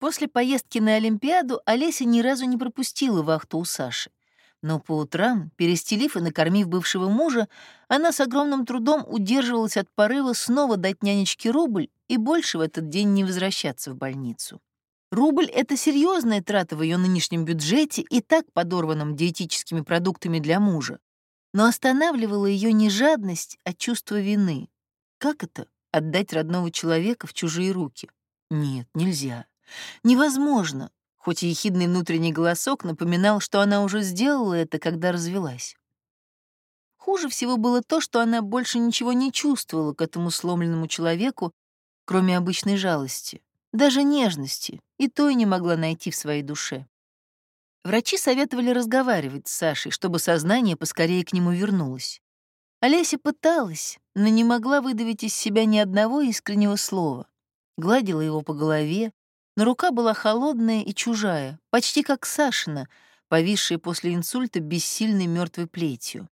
После поездки на Олимпиаду Олеся ни разу не пропустила вахту у Саши. Но по утрам, перестелив и накормив бывшего мужа, она с огромным трудом удерживалась от порыва снова дать нянечке рубль и больше в этот день не возвращаться в больницу. Рубль — это серьезная трата в ее нынешнем бюджете и так подорванном диетическими продуктами для мужа. Но останавливала ее не жадность, а чувство вины. Как это — отдать родного человека в чужие руки? Нет, нельзя. Невозможно, хоть ехидный внутренний голосок напоминал, что она уже сделала это, когда развелась. Хуже всего было то, что она больше ничего не чувствовала к этому сломленному человеку, кроме обычной жалости, даже нежности, и то и не могла найти в своей душе. Врачи советовали разговаривать с Сашей, чтобы сознание поскорее к нему вернулось. Олеся пыталась, но не могла выдавить из себя ни одного искреннего слова. Гладила его по голове, но рука была холодная и чужая, почти как Сашина, повисшая после инсульта бессильной мертвой плетью.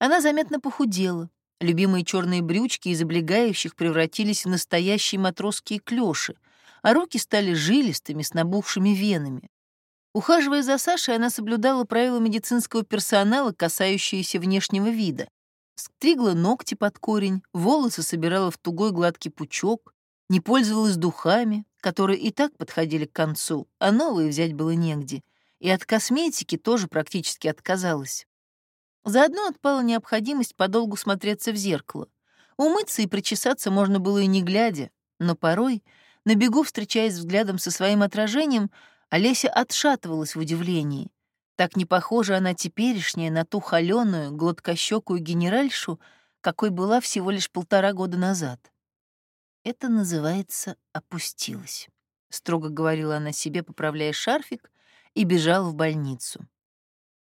Она заметно похудела. Любимые черные брючки из облегающих превратились в настоящие матросские клёши, а руки стали жилистыми, с набухшими венами. Ухаживая за Сашей, она соблюдала правила медицинского персонала, касающиеся внешнего вида. Стригла ногти под корень, волосы собирала в тугой гладкий пучок, не пользовалась духами, которые и так подходили к концу, а новые взять было негде, и от косметики тоже практически отказалась. Заодно отпала необходимость подолгу смотреться в зеркало. Умыться и причесаться можно было и не глядя, но порой, на бегу встречаясь взглядом со своим отражением, Олеся отшатывалась в удивлении. Так не похожа она теперешняя на ту холёную, гладкощёкую генеральшу, какой была всего лишь полтора года назад. Это называется «опустилась», — строго говорила она себе, поправляя шарфик, и бежала в больницу.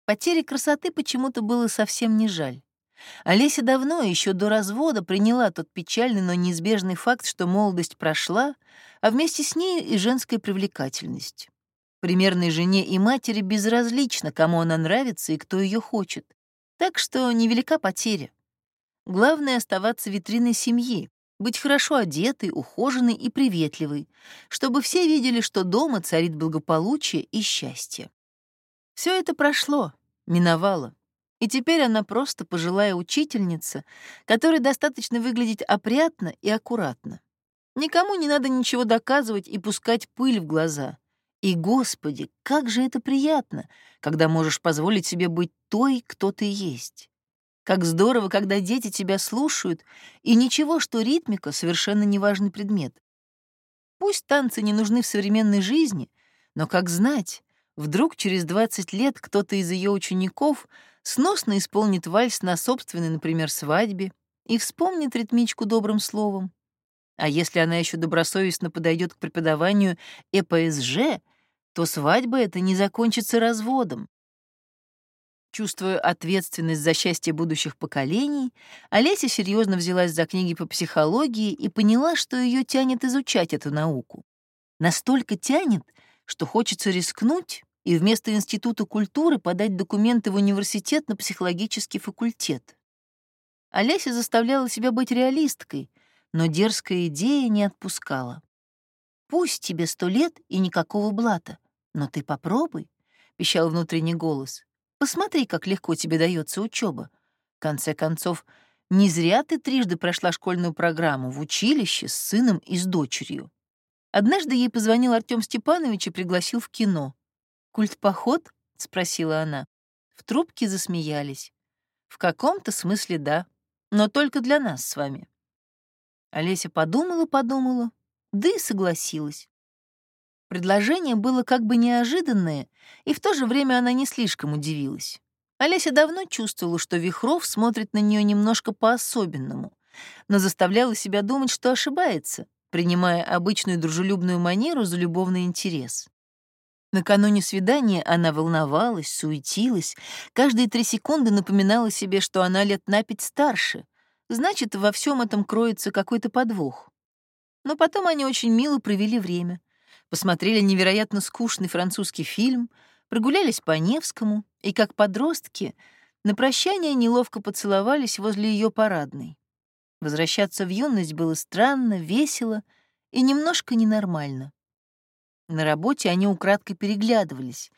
Потери красоты почему-то было совсем не жаль. Олеся давно, еще до развода, приняла тот печальный, но неизбежный факт, что молодость прошла, а вместе с ней и женская привлекательность. Примерной жене и матери безразлично, кому она нравится и кто ее хочет. Так что невелика потеря. Главное — оставаться витриной семьи, быть хорошо одетой, ухоженной и приветливой, чтобы все видели, что дома царит благополучие и счастье. Все это прошло, миновало, и теперь она просто пожилая учительница, которой достаточно выглядеть опрятно и аккуратно. Никому не надо ничего доказывать и пускать пыль в глаза. И, Господи, как же это приятно, когда можешь позволить себе быть той, кто ты есть. Как здорово, когда дети тебя слушают, и ничего, что ритмика — совершенно неважный предмет. Пусть танцы не нужны в современной жизни, но как знать, вдруг через 20 лет кто-то из ее учеников сносно исполнит вальс на собственной, например, свадьбе и вспомнит ритмичку добрым словом. А если она еще добросовестно подойдет к преподаванию ЭПСЖ, то свадьба эта не закончится разводом. Чувствуя ответственность за счастье будущих поколений, Олеся серьезно взялась за книги по психологии и поняла, что ее тянет изучать эту науку. Настолько тянет, что хочется рискнуть и вместо Института культуры подать документы в университет на психологический факультет. Олеся заставляла себя быть реалисткой, но дерзкая идея не отпускала. «Пусть тебе сто лет и никакого блата, но ты попробуй», — пищал внутренний голос. Посмотри, как легко тебе дается учеба. В конце концов, не зря ты трижды прошла школьную программу в училище с сыном и с дочерью. Однажды ей позвонил Артем Степанович и пригласил в кино. «Культ-поход?» — спросила она. В трубке засмеялись. «В каком-то смысле да, но только для нас с вами». Олеся подумала-подумала, да и согласилась. Предложение было как бы неожиданное, и в то же время она не слишком удивилась. Олеся давно чувствовала, что Вихров смотрит на нее немножко по-особенному, но заставляла себя думать, что ошибается, принимая обычную дружелюбную манеру за любовный интерес. Накануне свидания она волновалась, суетилась, каждые три секунды напоминала себе, что она лет на пять старше, значит, во всем этом кроется какой-то подвох. Но потом они очень мило провели время посмотрели невероятно скучный французский фильм, прогулялись по Невскому и, как подростки, на прощание неловко поцеловались возле ее парадной. Возвращаться в юность было странно, весело и немножко ненормально. На работе они украдкой переглядывались,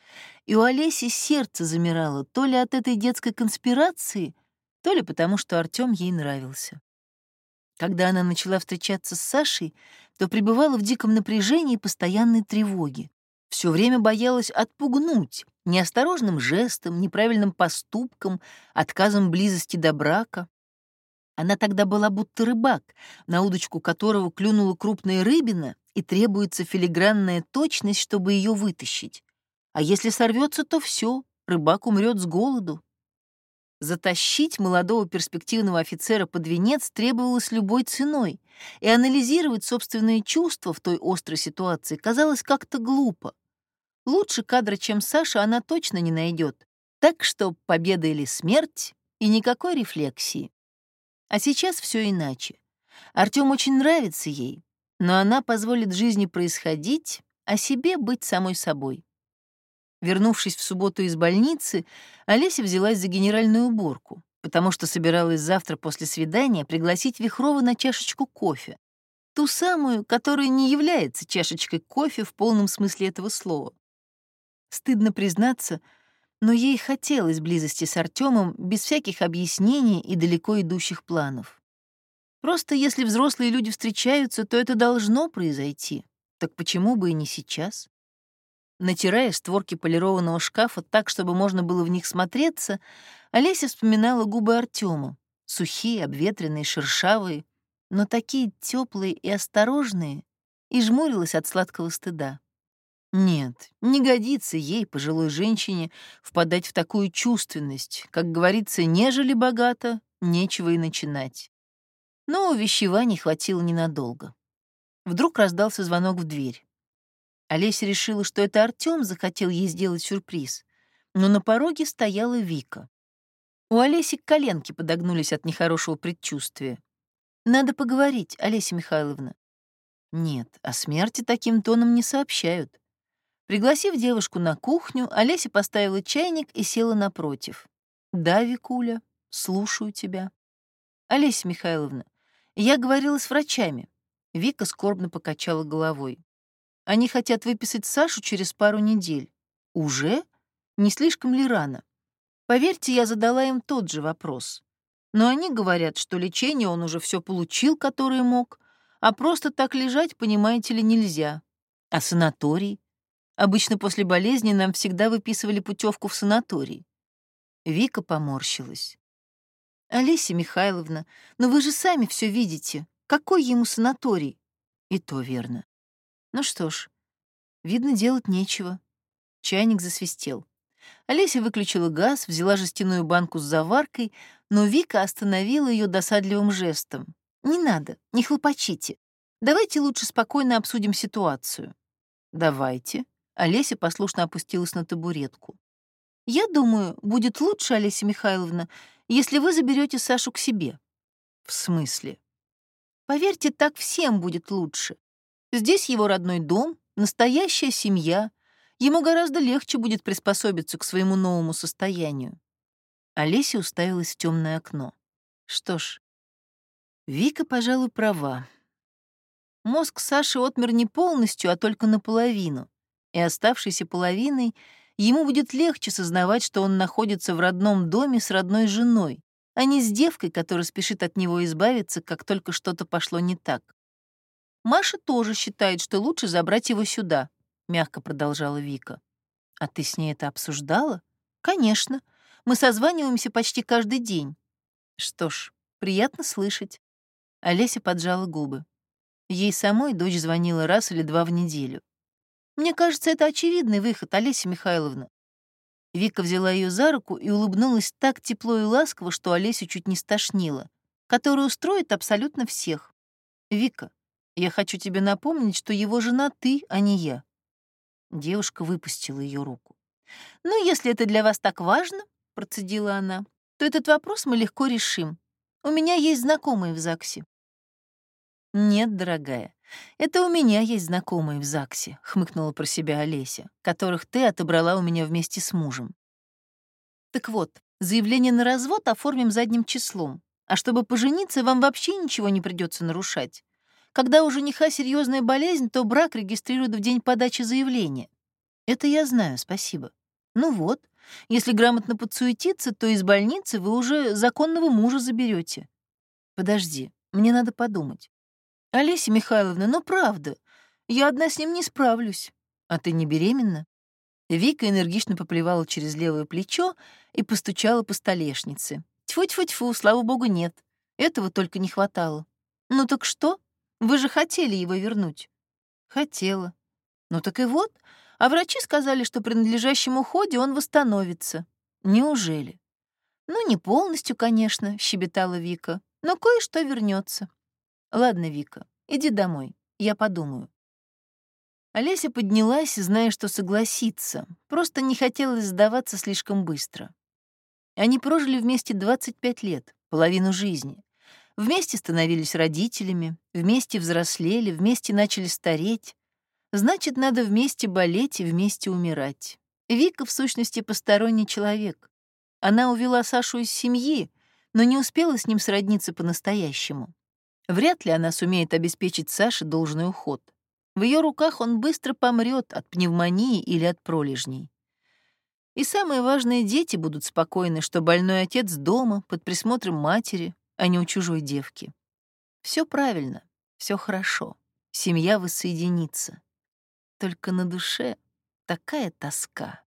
и у Олеси сердце замирало то ли от этой детской конспирации, то ли потому, что Артём ей нравился. Когда она начала встречаться с Сашей, то пребывала в диком напряжении и постоянной тревоге. Все время боялась отпугнуть неосторожным жестом, неправильным поступком, отказом близости до брака. Она тогда была будто рыбак, на удочку которого клюнула крупная рыбина и требуется филигранная точность, чтобы ее вытащить. А если сорвется, то все, рыбак умрет с голоду. Затащить молодого перспективного офицера под венец требовалось любой ценой, и анализировать собственные чувства в той острой ситуации казалось как-то глупо. Лучше кадра, чем Саша, она точно не найдет. Так что победа или смерть, и никакой рефлексии. А сейчас все иначе. Артём очень нравится ей, но она позволит жизни происходить, а себе быть самой собой. Вернувшись в субботу из больницы, Олеся взялась за генеральную уборку, потому что собиралась завтра после свидания пригласить Вихрова на чашечку кофе. Ту самую, которая не является чашечкой кофе в полном смысле этого слова. Стыдно признаться, но ей хотелось близости с Артемом без всяких объяснений и далеко идущих планов. Просто если взрослые люди встречаются, то это должно произойти. Так почему бы и не сейчас? Натирая створки полированного шкафа так, чтобы можно было в них смотреться, Олеся вспоминала губы Артема, сухие, обветренные, шершавые, но такие теплые и осторожные, и жмурилась от сладкого стыда. Нет, не годится ей, пожилой женщине, впадать в такую чувственность. Как говорится, нежели богато, нечего и начинать. Но увещеваний хватило ненадолго. Вдруг раздался звонок в дверь. Олеся решила, что это Артём захотел ей сделать сюрприз, но на пороге стояла Вика. У Олеси коленки подогнулись от нехорошего предчувствия. «Надо поговорить, Олеся Михайловна». Нет, о смерти таким тоном не сообщают. Пригласив девушку на кухню, Олеся поставила чайник и села напротив. «Да, Викуля, слушаю тебя». «Олеся Михайловна, я говорила с врачами. Вика скорбно покачала головой. Они хотят выписать Сашу через пару недель. Уже? Не слишком ли рано? Поверьте, я задала им тот же вопрос. Но они говорят, что лечение он уже все получил, которое мог, а просто так лежать, понимаете ли, нельзя. А санаторий? Обычно после болезни нам всегда выписывали путевку в санаторий. Вика поморщилась. «Олеся Михайловна, но вы же сами все видите. Какой ему санаторий?» «И то верно». Ну что ж, видно, делать нечего. Чайник засвистел. Олеся выключила газ, взяла жестяную банку с заваркой, но Вика остановила ее досадливым жестом. «Не надо, не хлопочите. Давайте лучше спокойно обсудим ситуацию». «Давайте». Олеся послушно опустилась на табуретку. «Я думаю, будет лучше, Олеся Михайловна, если вы заберете Сашу к себе». «В смысле?» «Поверьте, так всем будет лучше. Здесь его родной дом, настоящая семья. Ему гораздо легче будет приспособиться к своему новому состоянию». Олеся уставилась в темное окно. Что ж, Вика, пожалуй, права. Мозг Саши отмер не полностью, а только наполовину, и оставшейся половиной — ему будет легче сознавать, что он находится в родном доме с родной женой, а не с девкой, которая спешит от него избавиться, как только что-то пошло не так. «Маша тоже считает, что лучше забрать его сюда», — мягко продолжала Вика. «А ты с ней это обсуждала?» «Конечно. Мы созваниваемся почти каждый день». «Что ж, приятно слышать». Олеся поджала губы. Ей самой дочь звонила раз или два в неделю. Мне кажется, это очевидный выход, Олеся Михайловна. Вика взяла ее за руку и улыбнулась так тепло и ласково, что Олесю чуть не стошнило, который устроит абсолютно всех. «Вика, я хочу тебе напомнить, что его жена ты, а не я». Девушка выпустила ее руку. «Ну, если это для вас так важно, — процедила она, — то этот вопрос мы легко решим. У меня есть знакомые в ЗАГСе». «Нет, дорогая, «Это у меня есть знакомые в ЗАГСе», — хмыкнула про себя Олеся, «которых ты отобрала у меня вместе с мужем». «Так вот, заявление на развод оформим задним числом, а чтобы пожениться, вам вообще ничего не придется нарушать. Когда у жениха серьезная болезнь, то брак регистрируют в день подачи заявления. Это я знаю, спасибо. Ну вот, если грамотно подсуетиться, то из больницы вы уже законного мужа заберете. Подожди, мне надо подумать. Олеся Михайловна, ну правда, я одна с ним не справлюсь. А ты не беременна? Вика энергично поплевала через левое плечо и постучала по столешнице. Тьфу-тьфу-тьфу, слава богу, нет. Этого только не хватало. Ну так что? Вы же хотели его вернуть. Хотела. Ну так и вот. А врачи сказали, что при надлежащем уходе он восстановится. Неужели? Ну, не полностью, конечно, щебетала Вика, но кое-что вернется. Ладно, Вика, иди домой, я подумаю. Олеся поднялась, зная, что согласится, просто не хотелось сдаваться слишком быстро. Они прожили вместе 25 лет, половину жизни. Вместе становились родителями, вместе взрослели, вместе начали стареть. Значит, надо вместе болеть и вместе умирать. Вика, в сущности, посторонний человек. Она увела Сашу из семьи, но не успела с ним сродниться по-настоящему. Вряд ли она сумеет обеспечить Саше должный уход. В ее руках он быстро помрет от пневмонии или от пролежней. И самое важное, дети будут спокойны, что больной отец дома, под присмотром матери, а не у чужой девки. Все правильно, все хорошо, семья воссоединится. Только на душе такая тоска.